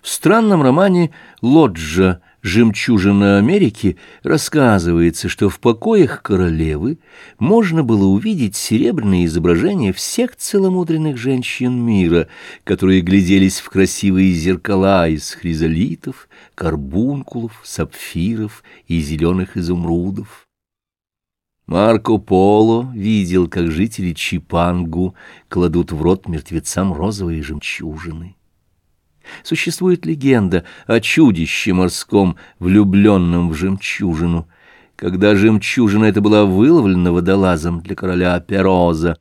В странном романе «Лоджа. Жемчужина Америки» рассказывается, что в покоях королевы можно было увидеть серебряные изображения всех целомудренных женщин мира, которые гляделись в красивые зеркала из хризолитов, карбункулов, сапфиров и зеленых изумрудов. Марко Поло видел, как жители Чипангу кладут в рот мертвецам розовые жемчужины. Существует легенда о чудище морском, влюбленном в жемчужину. Когда жемчужина эта была выловлена водолазом для короля Пероза,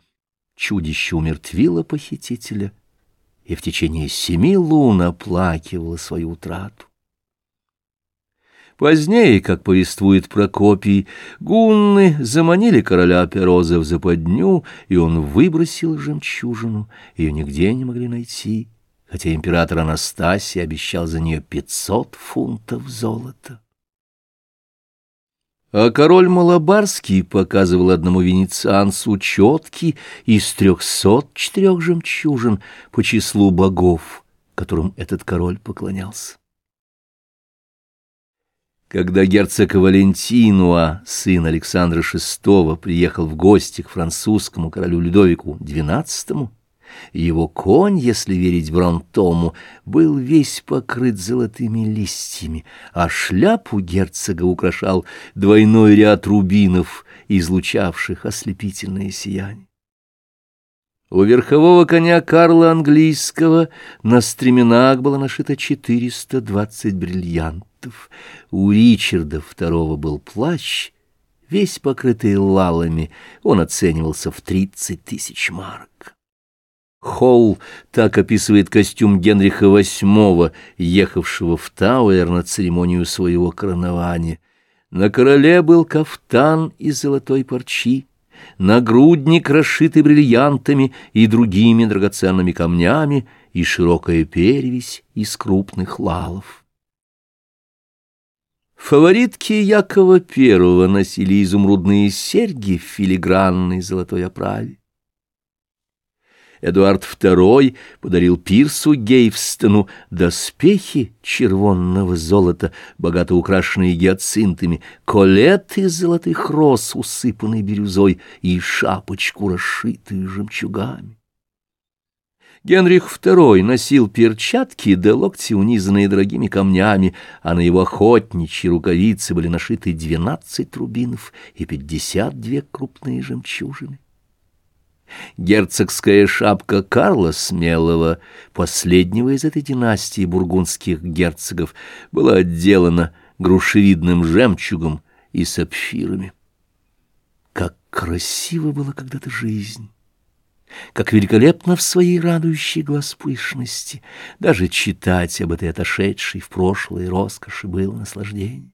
чудище умертвило похитителя и в течение семи лун оплакивало свою утрату. Позднее, как повествует Прокопий, гунны заманили короля Пероза в западню, и он выбросил жемчужину, ее нигде не могли найти хотя император Анастасий обещал за нее пятьсот фунтов золота. А король Малабарский показывал одному венецианцу четки из трехсот четырех жемчужин по числу богов, которым этот король поклонялся. Когда герцог Валентинуа, сын Александра VI, приехал в гости к французскому королю Людовику XII, его конь, если верить Бронтому, был весь покрыт золотыми листьями, а шляпу герцога украшал двойной ряд рубинов, излучавших ослепительное сияние. У верхового коня Карла Английского на стременах было нашито 420 бриллиантов. У Ричарда II был плащ, весь покрытый лалами, он оценивался в 30 тысяч марок. Холл так описывает костюм Генриха VIII, ехавшего в Тауэр на церемонию своего коронования. На короле был кафтан из золотой парчи, нагрудник, расшитый бриллиантами и другими драгоценными камнями, и широкая перевесь из крупных лалов. Фаворитки Якова I носили изумрудные серьги в филигранной золотой оправе. Эдуард II подарил Пирсу Гейвстону доспехи червонного золота, богато украшенные гиацинтами, колет из золотых роз, усыпанный бирюзой, и шапочку, расшитую жемчугами. Генрих II носил перчатки до локти, унизанные дорогими камнями, а на его охотничьи рукавицы были нашиты двенадцать рубинов и пятьдесят две крупные жемчужины. Герцогская шапка Карла Смелого, последнего из этой династии бургундских герцогов, была отделана грушевидным жемчугом и сапфирами. Как красиво была когда-то жизнь! Как великолепно в своей радующей глаз пышности! Даже читать об этой отошедшей в прошлое роскоши было наслаждение.